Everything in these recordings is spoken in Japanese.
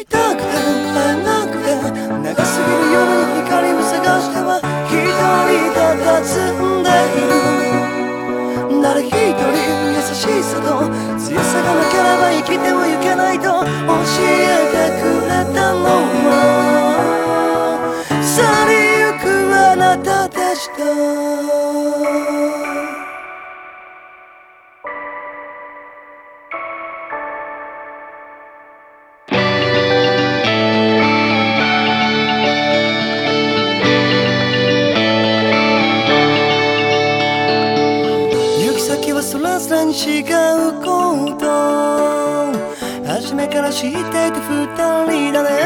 いたくて会えなくて長すぎる夜に光を探しては一人で佇んでいる誰一人優しさと強さがなければ生きてはいけないと教えてくれたのは去りゆくあなたでしたはそれぞれに違うこと。初めから知っていた二人だね。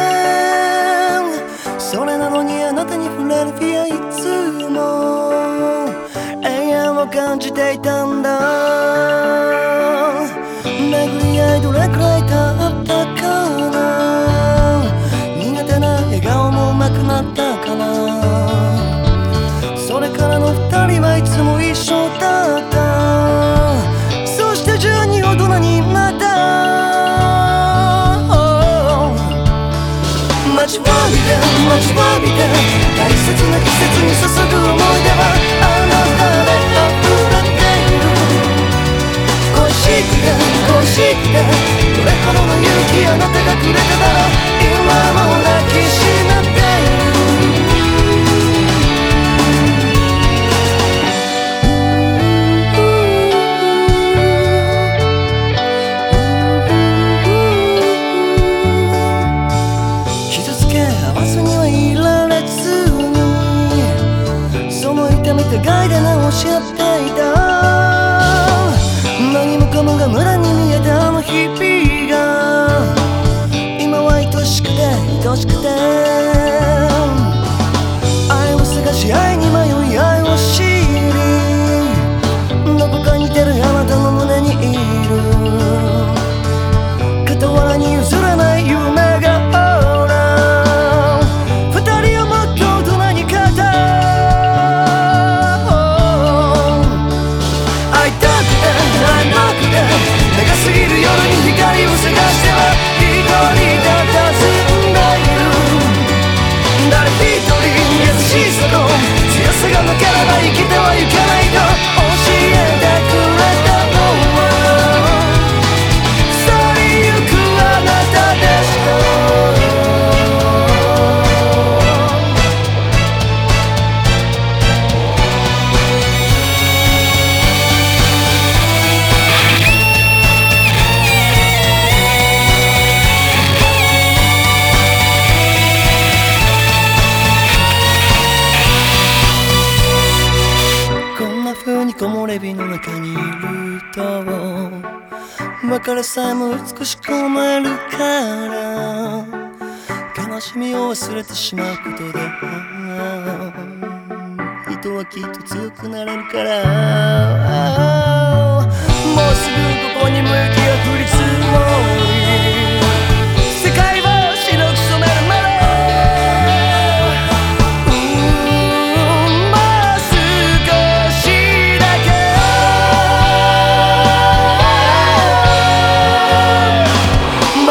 待ちわびて大切な季節にその痛み互いで直し合っていた。何もかもが無駄に見えたあの日々が。今は愛しくて愛しくて。愛を探し愛に木漏れ日の中にいると別れさえも美しく思えるから悲しみを忘れてしまうことで人はきっと強くなれるから。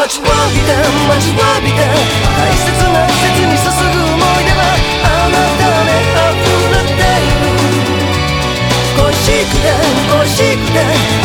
待ちわびて待ちわびて大切な季節に注ぐ思い出はあなたで溢れている。恋しくて恋しくて